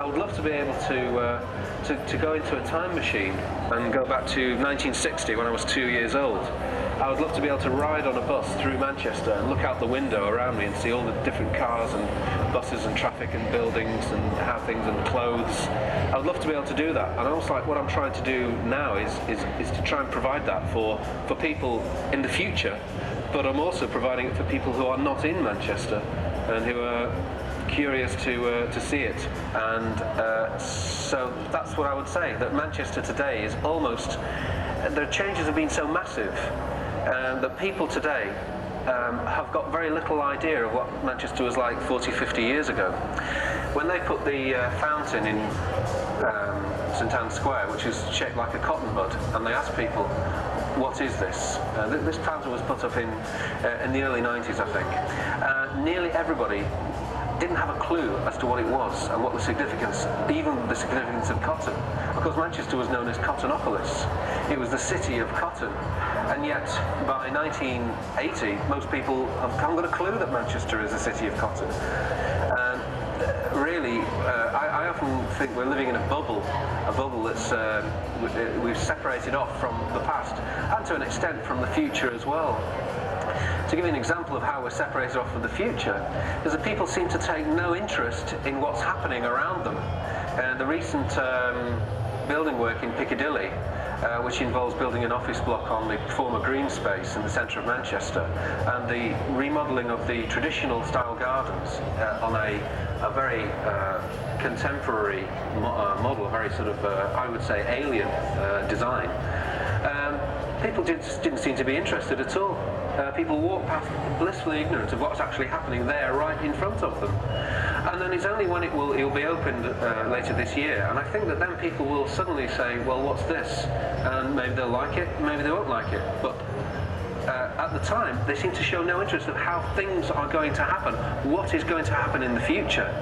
I would love to be able to, uh, to, to go into a time machine and go back to 1960 when I was two years old. I would love to be able to ride on a bus through Manchester and look out the window around me and see all the different cars and buses and traffic and buildings and how things and clothes. I would love to be able to do that. And almost like what I'm trying to do now is, is, is to try and provide that for, for people in the future. But I'm also providing it for people who are not in Manchester and who are curious to uh, to see it, and uh, so that's what I would say. That Manchester today is almost the changes have been so massive um, that people today um, have got very little idea of what Manchester was like 40, 50 years ago. When they put the uh, fountain in um, St Anne's Square, which is shaped like a cotton bud, and they asked people, what is this? Uh, th- this fountain was put up in, uh, in the early 90s, I think. Uh, nearly everybody didn't have a clue as to what it was and what the significance, even the significance of cotton. Because Manchester was known as Cottonopolis. It was the city of cotton. And yet, by 1980, most people have haven't got a clue that Manchester is a city of cotton. And uh, really, uh, I, I often think we're living in a bubble, a bubble that's uh, we've separated off from the past, and to an extent from the future as well. To give you an example of how we're separated off from the future, is that people seem to take no interest in what's happening around them. Uh, the recent um, building work in Piccadilly, uh, which involves building an office block on the former green space in the centre of Manchester, and the remodelling of the traditional style gardens uh, on a, a very uh, contemporary mo- uh, model, a very sort of, I would say, alien design. Um, people just didn't seem to be interested at all. Uh, people walk past blissfully ignorant of what's actually happening there right in front of them. And then it's only when it will, it will be opened uh, later this year. And I think that then people will suddenly say, well, what's this? And maybe they'll like it, maybe they won't like it. But uh, at the time, they seem to show no interest of how things are going to happen, what is going to happen in the future.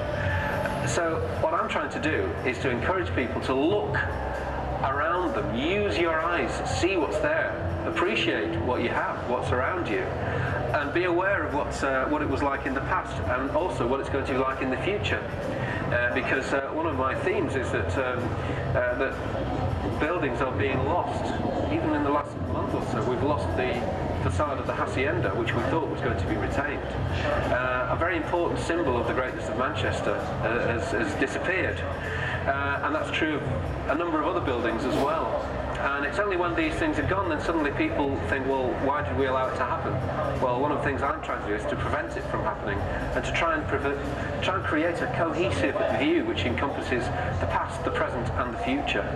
So what I'm trying to do is to encourage people to look them, use your eyes, see what's there, appreciate what you have, what's around you, and be aware of what's, uh, what it was like in the past and also what it's going to be like in the future. Uh, because uh, one of my themes is that, um, uh, that buildings are being lost. Even in the last month or so, we've lost the facade of the Hacienda, which we thought was going to be retained. Very important symbol of the greatness of Manchester uh, has, has disappeared. Uh, and that's true of a number of other buildings as well. And it's only when these things are gone, then suddenly people think, well, why did we allow it to happen? Well, one of the things I'm trying to do is to prevent it from happening and to try and, try and create a cohesive view which encompasses the past, the present, and the future.